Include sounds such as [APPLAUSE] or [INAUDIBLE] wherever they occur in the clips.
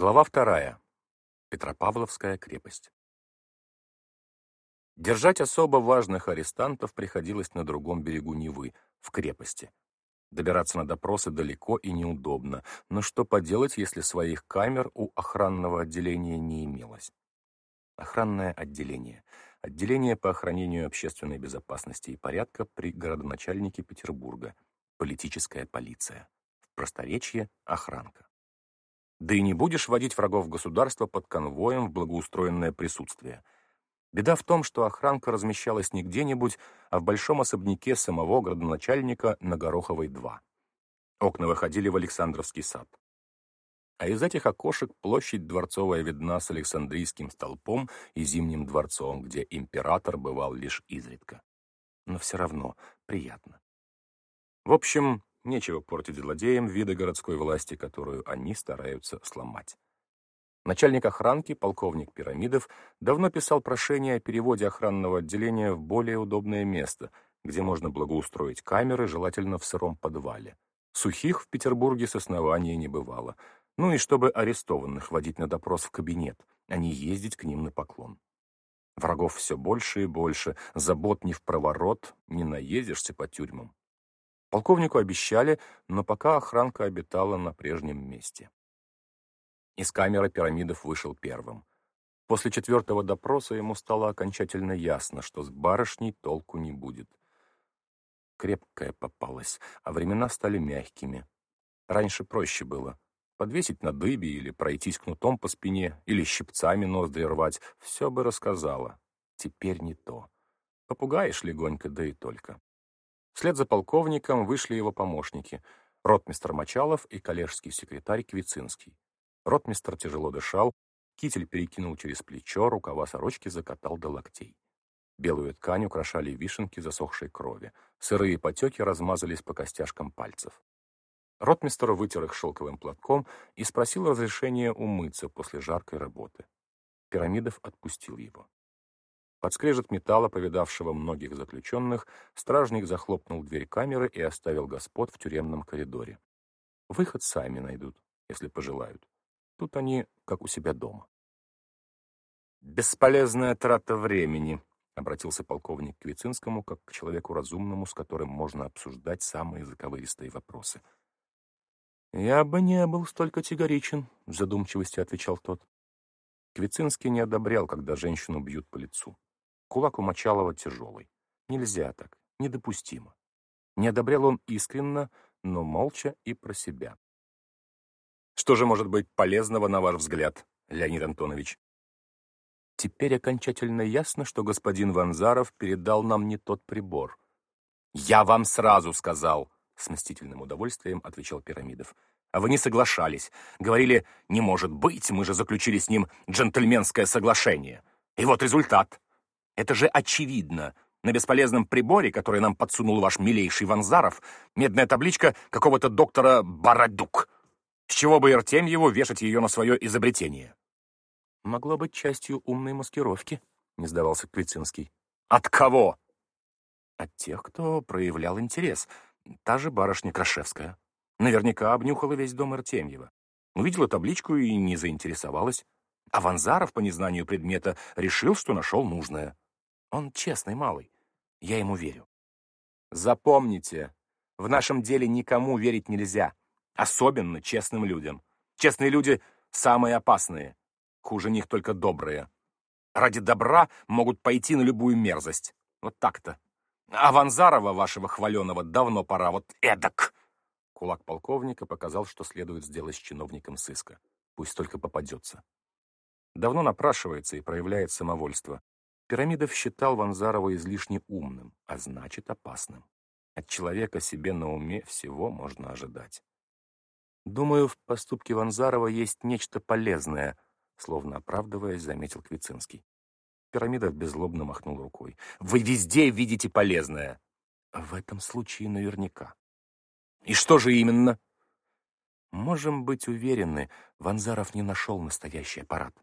Глава вторая. Петропавловская крепость. Держать особо важных арестантов приходилось на другом берегу Невы, в крепости. Добираться на допросы далеко и неудобно, но что поделать, если своих камер у охранного отделения не имелось? Охранное отделение. Отделение по охранению общественной безопасности и порядка при городоначальнике Петербурга. Политическая полиция. В просторечье — охранка. Да и не будешь водить врагов государства под конвоем в благоустроенное присутствие. Беда в том, что охранка размещалась не где-нибудь, а в большом особняке самого градоначальника на Гороховой 2. Окна выходили в Александровский сад. А из этих окошек площадь Дворцовая видна с Александрийским столпом и Зимним дворцом, где император бывал лишь изредка. Но все равно приятно. В общем, Нечего портить злодеям виды городской власти, которую они стараются сломать. Начальник охранки, полковник Пирамидов, давно писал прошение о переводе охранного отделения в более удобное место, где можно благоустроить камеры, желательно в сыром подвале. Сухих в Петербурге с основания не бывало. Ну и чтобы арестованных водить на допрос в кабинет, а не ездить к ним на поклон. Врагов все больше и больше, забот не в проворот, не наездишься по тюрьмам. Полковнику обещали, но пока охранка обитала на прежнем месте. Из камеры пирамидов вышел первым. После четвертого допроса ему стало окончательно ясно, что с барышней толку не будет. Крепкая попалась, а времена стали мягкими. Раньше проще было. Подвесить на дыбе или пройтись кнутом по спине, или щипцами ноздри рвать, все бы рассказала. Теперь не то. Попугаешь легонько, да и только. Вслед за полковником вышли его помощники — ротмистр Мочалов и коллежский секретарь Квицинский. Ротмистр тяжело дышал, китель перекинул через плечо, рукава сорочки закатал до локтей. Белую ткань украшали вишенки засохшей крови. Сырые потеки размазались по костяшкам пальцев. Ротмистр вытер их шелковым платком и спросил разрешения умыться после жаркой работы. Пирамидов отпустил его. Под скрежет металла, повидавшего многих заключенных, стражник захлопнул дверь камеры и оставил господ в тюремном коридоре. Выход сами найдут, если пожелают. Тут они как у себя дома. «Бесполезная трата времени», — обратился полковник к Вицинскому как к человеку разумному, с которым можно обсуждать самые заковыристые вопросы. «Я бы не был столь категоричен», — в задумчивости отвечал тот. Квицинский не одобрял, когда женщину бьют по лицу. Кулак у Мочалова тяжелый. Нельзя так, недопустимо. Не одобрял он искренно, но молча и про себя. Что же может быть полезного, на ваш взгляд, Леонид Антонович? Теперь окончательно ясно, что господин Ванзаров передал нам не тот прибор. «Я вам сразу сказал», — с мстительным удовольствием отвечал Пирамидов. «А вы не соглашались. Говорили, не может быть, мы же заключили с ним джентльменское соглашение. И вот результат. Это же очевидно. На бесполезном приборе, который нам подсунул ваш милейший Ванзаров, медная табличка какого-то доктора Барадук. С чего бы его вешать ее на свое изобретение? Могло быть частью умной маскировки, не сдавался Квицинский. От кого? От тех, кто проявлял интерес. Та же барышня Крашевская. Наверняка обнюхала весь дом Артемьева. Увидела табличку и не заинтересовалась. А Ванзаров, по незнанию предмета, решил, что нашел нужное. Он честный малый. Я ему верю. Запомните, в нашем деле никому верить нельзя. Особенно честным людям. Честные люди самые опасные. Хуже них только добрые. Ради добра могут пойти на любую мерзость. Вот так-то. А Ванзарова, вашего хваленого, давно пора. Вот эдак. Кулак полковника показал, что следует сделать с чиновником сыска. Пусть только попадется. Давно напрашивается и проявляет самовольство. Пирамидов считал Ванзарова излишне умным, а значит опасным. От человека себе на уме всего можно ожидать. «Думаю, в поступке Ванзарова есть нечто полезное», словно оправдываясь, заметил Квицинский. Пирамидов беззлобно махнул рукой. «Вы везде видите полезное!» «В этом случае наверняка». «И что же именно?» «Можем быть уверены, Ванзаров не нашел настоящий аппарат».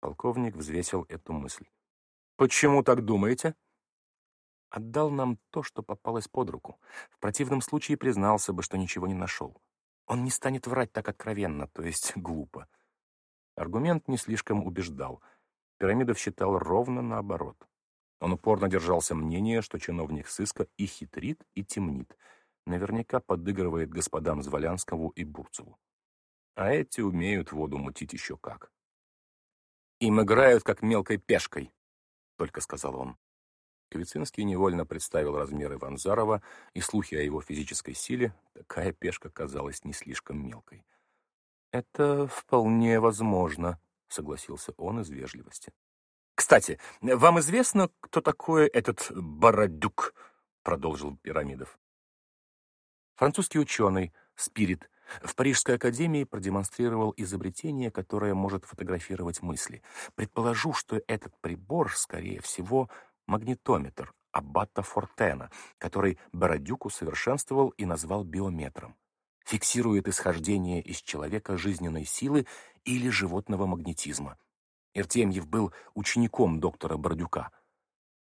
Полковник взвесил эту мысль. «Почему так думаете?» Отдал нам то, что попалось под руку. В противном случае признался бы, что ничего не нашел. Он не станет врать так откровенно, то есть [LAUGHS] глупо. Аргумент не слишком убеждал. Пирамидов считал ровно наоборот. Он упорно держался мнения, что чиновник сыска и хитрит, и темнит. Наверняка подыгрывает господам Зволянскому и Бурцеву. А эти умеют воду мутить еще как. «Им играют, как мелкой пешкой», — только сказал он. Квицинский невольно представил размеры Ванзарова и слухи о его физической силе. Такая пешка казалась не слишком мелкой. «Это вполне возможно», — согласился он из вежливости. «Кстати, вам известно, кто такой этот Бородюк?» — продолжил Пирамидов. Французский ученый, Спирит, в Парижской академии продемонстрировал изобретение, которое может фотографировать мысли. Предположу, что этот прибор, скорее всего, магнитометр Аббата Фортена, который Бородюк усовершенствовал и назвал биометром. Фиксирует исхождение из человека жизненной силы или животного магнетизма. Иртемьев был учеником доктора Бородюка.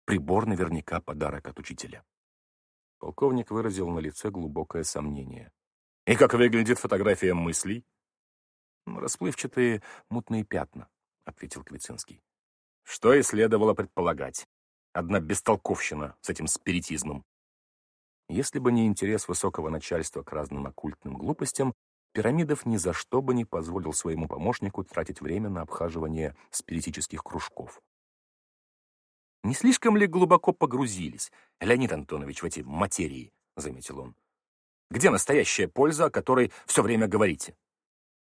Прибор наверняка подарок от учителя. Полковник выразил на лице глубокое сомнение. «И как выглядит фотография мыслей?» «Расплывчатые мутные пятна», — ответил Квицинский. «Что и следовало предполагать. Одна бестолковщина с этим спиритизмом». Если бы не интерес высокого начальства к разным оккультным глупостям, Пирамидов ни за что бы не позволил своему помощнику тратить время на обхаживание спиритических кружков. «Не слишком ли глубоко погрузились, Леонид Антонович, в эти материи?» — заметил он. «Где настоящая польза, о которой все время говорите?»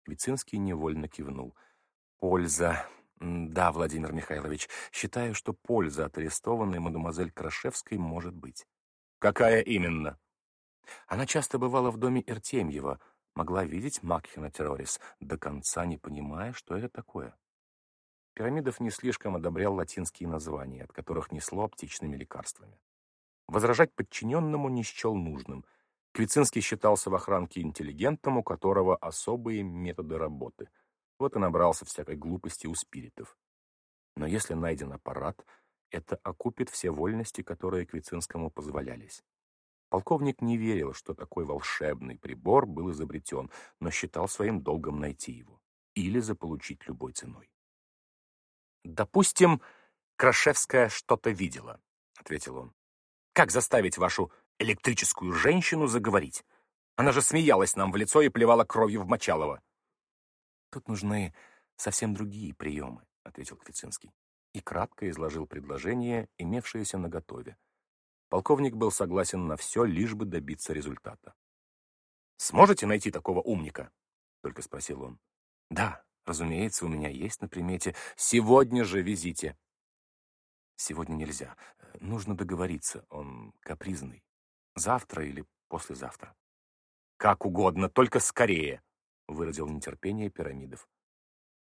Вицинский невольно кивнул. «Польза. Да, Владимир Михайлович, считаю, что польза от арестованной мадемуазель Крашевской может быть». «Какая именно?» Она часто бывала в доме Иртемьева, могла видеть Макхена Террорис, до конца не понимая, что это такое. Пирамидов не слишком одобрял латинские названия, от которых несло оптичными лекарствами. Возражать подчиненному не счел нужным. Квицинский считался в охранке интеллигентом, у которого особые методы работы. Вот и набрался всякой глупости у спиритов. Но если найден аппарат, это окупит все вольности, которые Квицинскому позволялись. Полковник не верил, что такой волшебный прибор был изобретен, но считал своим долгом найти его или заполучить любой ценой. «Допустим, Крашевская что-то видела», — ответил он. «Как заставить вашу электрическую женщину заговорить? Она же смеялась нам в лицо и плевала кровью в Мочалова». «Тут нужны совсем другие приемы», — ответил Квицинский и кратко изложил предложение, имевшееся наготове. Полковник был согласен на все, лишь бы добиться результата. «Сможете найти такого умника?» — только спросил он. «Да, разумеется, у меня есть на примете. Сегодня же визите». «Сегодня нельзя. Нужно договориться. Он капризный. Завтра или послезавтра». «Как угодно, только скорее», — выразил нетерпение пирамидов.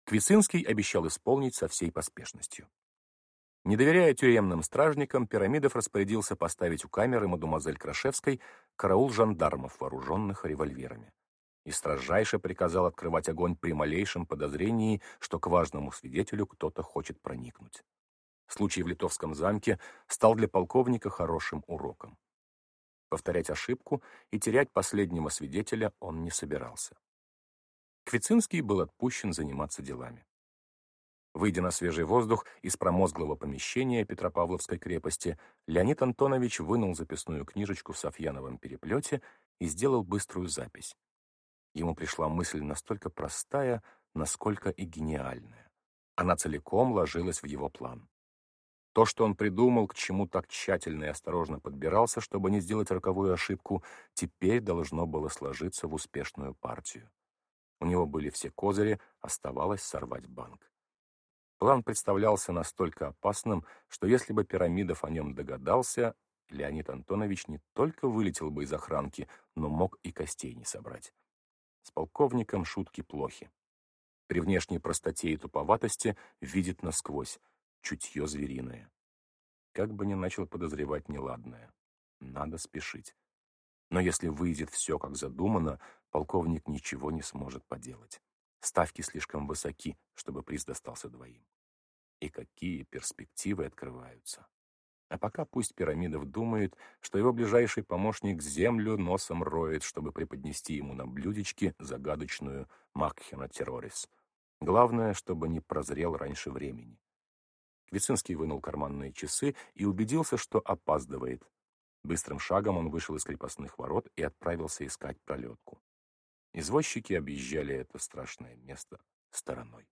Квицинский обещал исполнить со всей поспешностью. Не доверяя тюремным стражникам, Пирамидов распорядился поставить у камеры мадемуазель Крашевской караул жандармов, вооруженных револьверами. И строжайше приказал открывать огонь при малейшем подозрении, что к важному свидетелю кто-то хочет проникнуть. Случай в Литовском замке стал для полковника хорошим уроком. Повторять ошибку и терять последнего свидетеля он не собирался. Квицинский был отпущен заниматься делами. Выйдя на свежий воздух из промозглого помещения Петропавловской крепости, Леонид Антонович вынул записную книжечку в Софьяновом переплете и сделал быструю запись. Ему пришла мысль настолько простая, насколько и гениальная. Она целиком ложилась в его план. То, что он придумал, к чему так тщательно и осторожно подбирался, чтобы не сделать роковую ошибку, теперь должно было сложиться в успешную партию. У него были все козыри, оставалось сорвать банк. План представлялся настолько опасным, что если бы Пирамидов о нем догадался, Леонид Антонович не только вылетел бы из охранки, но мог и костей не собрать. С полковником шутки плохи. При внешней простоте и туповатости видит насквозь, чутье звериное. Как бы ни начал подозревать неладное. Надо спешить. Но если выйдет все, как задумано, полковник ничего не сможет поделать. Ставки слишком высоки, чтобы приз достался двоим. И какие перспективы открываются. А пока пусть Пирамидов думает, что его ближайший помощник землю носом роет, чтобы преподнести ему на блюдечке загадочную Макхена Террорис. Главное, чтобы не прозрел раньше времени. Квицинский вынул карманные часы и убедился, что опаздывает. Быстрым шагом он вышел из крепостных ворот и отправился искать пролетку. Извозчики объезжали это страшное место стороной.